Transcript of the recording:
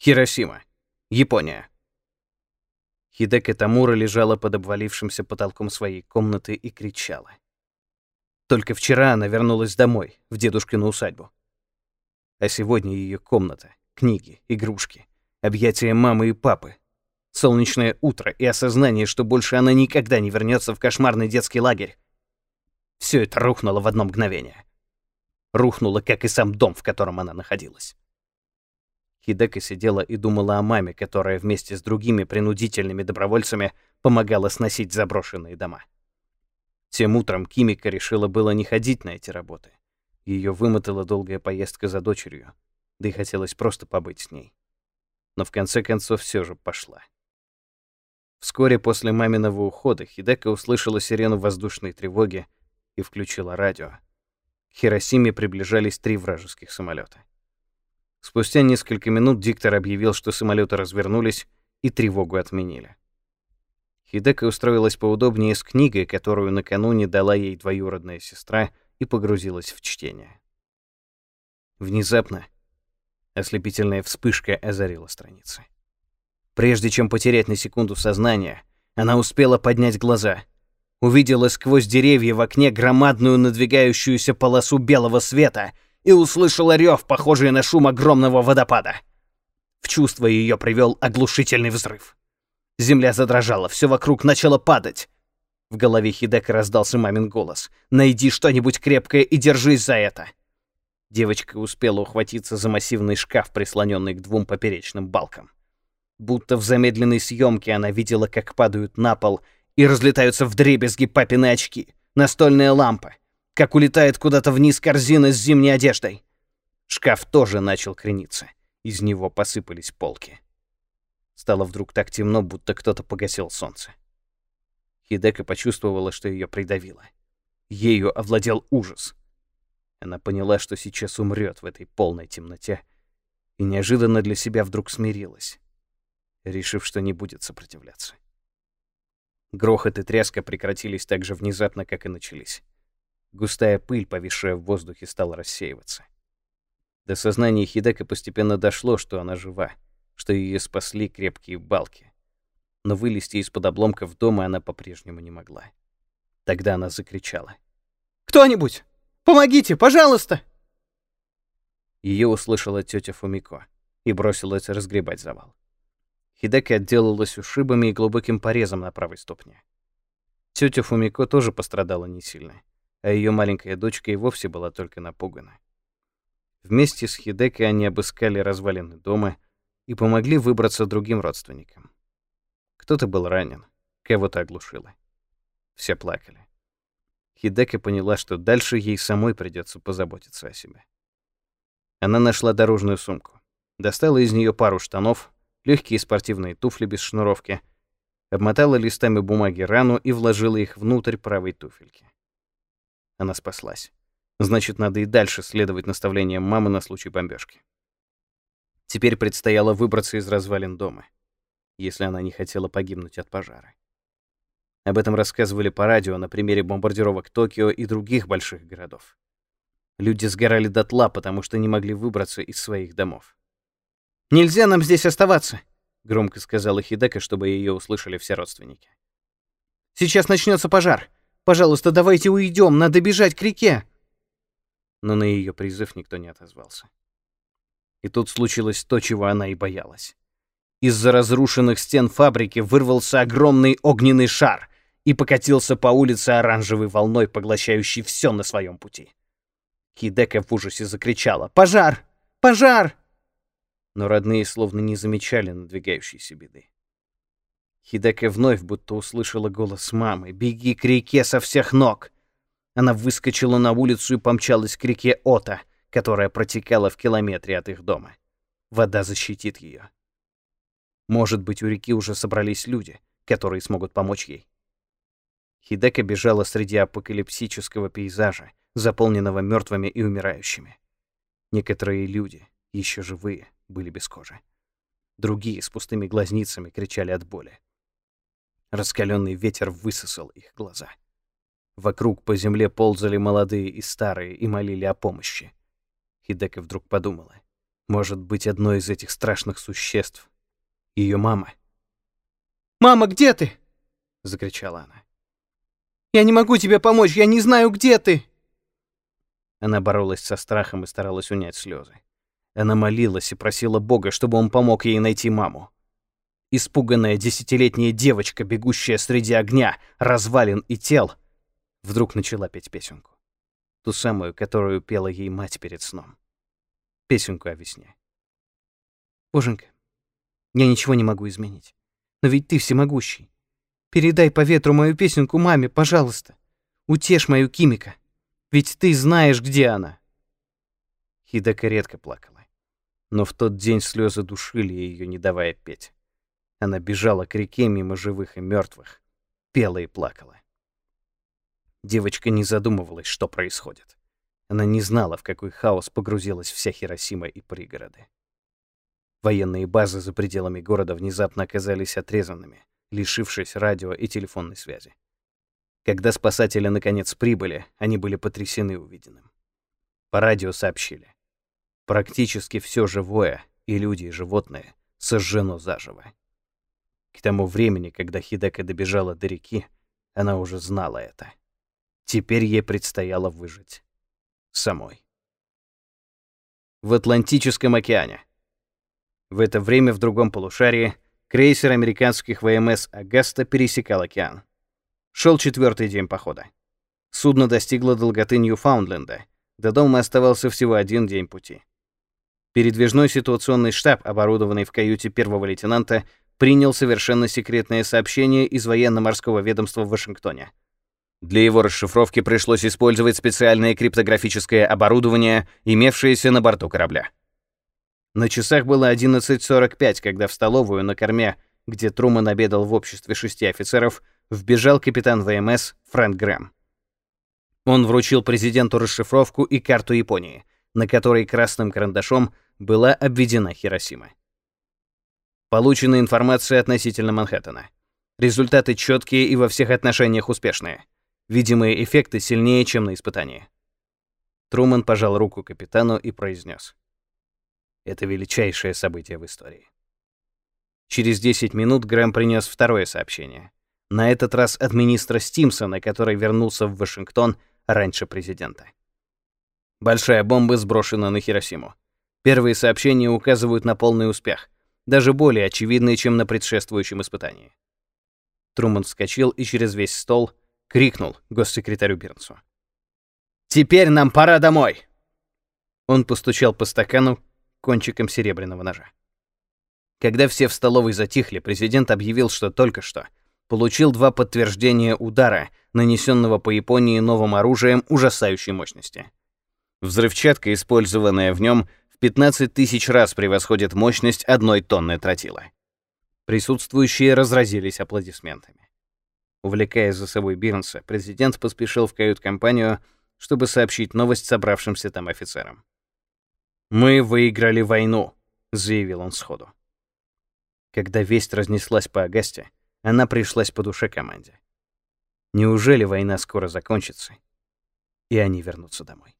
Хиросима. Япония. Хидека Тамура лежала под обвалившимся потолком своей комнаты и кричала. Только вчера она вернулась домой, в дедушкину усадьбу. А сегодня ее комната, книги, игрушки, объятия мамы и папы, солнечное утро и осознание, что больше она никогда не вернется в кошмарный детский лагерь. Все это рухнуло в одно мгновение. Рухнуло, как и сам дом, в котором она находилась. Хидека сидела и думала о маме, которая вместе с другими принудительными добровольцами помогала сносить заброшенные дома. Тем утром Кимика решила было не ходить на эти работы. Ее вымотала долгая поездка за дочерью, да и хотелось просто побыть с ней. Но в конце концов все же пошла. Вскоре после маминого ухода Хидека услышала сирену воздушной тревоги и включила радио. К Хиросиме приближались три вражеских самолета. Спустя несколько минут диктор объявил, что самолеты развернулись и тревогу отменили. Хидека устроилась поудобнее с книгой, которую накануне дала ей двоюродная сестра, и погрузилась в чтение. Внезапно ослепительная вспышка озарила страницы. Прежде чем потерять на секунду сознание, она успела поднять глаза. Увидела сквозь деревья в окне громадную надвигающуюся полосу белого света — и услышала рев, похожий на шум огромного водопада. В чувство ее привел оглушительный взрыв. Земля задрожала, все вокруг начало падать. В голове Хидека раздался мамин голос. «Найди что-нибудь крепкое и держись за это!» Девочка успела ухватиться за массивный шкаф, прислоненный к двум поперечным балкам. Будто в замедленной съемке она видела, как падают на пол и разлетаются вдребезги папины очки, настольная лампа, как улетает куда-то вниз корзина с зимней одеждой. Шкаф тоже начал крениться. Из него посыпались полки. Стало вдруг так темно, будто кто-то погасил солнце. Хидека почувствовала, что ее придавило. Ею овладел ужас. Она поняла, что сейчас умрет в этой полной темноте, и неожиданно для себя вдруг смирилась, решив, что не будет сопротивляться. Грохот и тряска прекратились так же внезапно, как и начались. Густая пыль, повисшая в воздухе, стала рассеиваться. До сознания Хидека постепенно дошло, что она жива, что ее спасли крепкие балки. Но вылезти из-под обломков дома она по-прежнему не могла. Тогда она закричала. «Кто-нибудь! Помогите, пожалуйста!» Ее услышала тетя Фумико и бросилась разгребать завал. Хидека отделалась ушибами и глубоким порезом на правой ступне. Тетя Фумико тоже пострадала не сильно а ее маленькая дочка и вовсе была только напугана. Вместе с Хидекой они обыскали развалины дома и помогли выбраться другим родственникам. Кто-то был ранен, кого-то оглушило. Все плакали. Хидека поняла, что дальше ей самой придется позаботиться о себе. Она нашла дорожную сумку, достала из нее пару штанов, легкие спортивные туфли без шнуровки, обмотала листами бумаги рану и вложила их внутрь правой туфельки. Она спаслась. Значит, надо и дальше следовать наставлениям мамы на случай бомбежки. Теперь предстояло выбраться из развалин дома, если она не хотела погибнуть от пожара. Об этом рассказывали по радио на примере бомбардировок Токио и других больших городов. Люди сгорали дотла, потому что не могли выбраться из своих домов. «Нельзя нам здесь оставаться», — громко сказала Хидека, чтобы ее услышали все родственники. «Сейчас начнется пожар. Пожалуйста, давайте уйдем, надо бежать к реке!» Но на ее призыв никто не отозвался. И тут случилось то, чего она и боялась. Из-за разрушенных стен фабрики вырвался огромный огненный шар и покатился по улице оранжевой волной, поглощающей все на своем пути. Хидека в ужасе закричала «Пожар! Пожар!» Но родные словно не замечали надвигающейся беды. Хидека вновь будто услышала голос мамы. «Беги к реке со всех ног!» Она выскочила на улицу и помчалась к реке Ота, которая протекала в километре от их дома. Вода защитит ее. Может быть, у реки уже собрались люди, которые смогут помочь ей. Хидека бежала среди апокалипсического пейзажа, заполненного мертвыми и умирающими. Некоторые люди, еще живые, были без кожи. Другие с пустыми глазницами кричали от боли. Раскаленный ветер высосал их глаза. Вокруг по земле ползали молодые и старые и молили о помощи. Хидека вдруг подумала. Может быть, одно из этих страшных существ — ее мама. «Мама, где ты?» — закричала она. «Я не могу тебе помочь, я не знаю, где ты!» Она боролась со страхом и старалась унять слезы. Она молилась и просила Бога, чтобы он помог ей найти маму. Испуганная десятилетняя девочка, бегущая среди огня, развалин и тел, вдруг начала петь песенку. Ту самую, которую пела ей мать перед сном. Песенку о весне. «Боженька, я ничего не могу изменить. Но ведь ты всемогущий. Передай по ветру мою песенку маме, пожалуйста. Утешь мою Кимика. Ведь ты знаешь, где она». Хидака редко плакала. Но в тот день слезы душили ее, не давая петь. Она бежала к реке мимо живых и мертвых, пела и плакала. Девочка не задумывалась, что происходит. Она не знала, в какой хаос погрузилась вся Хиросима и пригороды. Военные базы за пределами города внезапно оказались отрезанными, лишившись радио и телефонной связи. Когда спасатели наконец прибыли, они были потрясены увиденным. По радио сообщили. Практически все живое, и люди, и животные, сожжено заживо. К тому времени, когда Хидека добежала до реки, она уже знала это. Теперь ей предстояло выжить. Самой. В Атлантическом океане. В это время в другом полушарии крейсер американских ВМС «Агаста» пересекал океан. Шел четвертый день похода. Судно достигло долготы Ньюфаундленда. До дома оставался всего один день пути. Передвижной ситуационный штаб, оборудованный в каюте первого лейтенанта, принял совершенно секретное сообщение из военно-морского ведомства в Вашингтоне. Для его расшифровки пришлось использовать специальное криптографическое оборудование, имевшееся на борту корабля. На часах было 11.45, когда в столовую на корме, где Труман обедал в обществе шести офицеров, вбежал капитан ВМС Фрэнк Грэм. Он вручил президенту расшифровку и карту Японии, на которой красным карандашом была обведена Хиросима. Получена информация относительно Манхэттена. Результаты четкие и во всех отношениях успешные. Видимые эффекты сильнее, чем на испытании. Труман пожал руку капитану и произнес: "Это величайшее событие в истории". Через 10 минут Грэм принес второе сообщение. На этот раз от министра Стимсона, который вернулся в Вашингтон раньше президента. Большая бомба сброшена на Хиросиму. Первые сообщения указывают на полный успех даже более очевидные, чем на предшествующем испытании. Труман вскочил и через весь стол крикнул госсекретарю Бирнсу. «Теперь нам пора домой!» Он постучал по стакану кончиком серебряного ножа. Когда все в столовой затихли, президент объявил, что только что получил два подтверждения удара, нанесенного по Японии новым оружием ужасающей мощности. Взрывчатка, использованная в нем, 15 тысяч раз превосходит мощность одной тонны тротила. Присутствующие разразились аплодисментами. Увлекая за собой Бирнса, президент поспешил в кают-компанию, чтобы сообщить новость собравшимся там офицерам. «Мы выиграли войну», — заявил он сходу. Когда весть разнеслась по Агасте, она пришлась по душе команде. Неужели война скоро закончится, и они вернутся домой?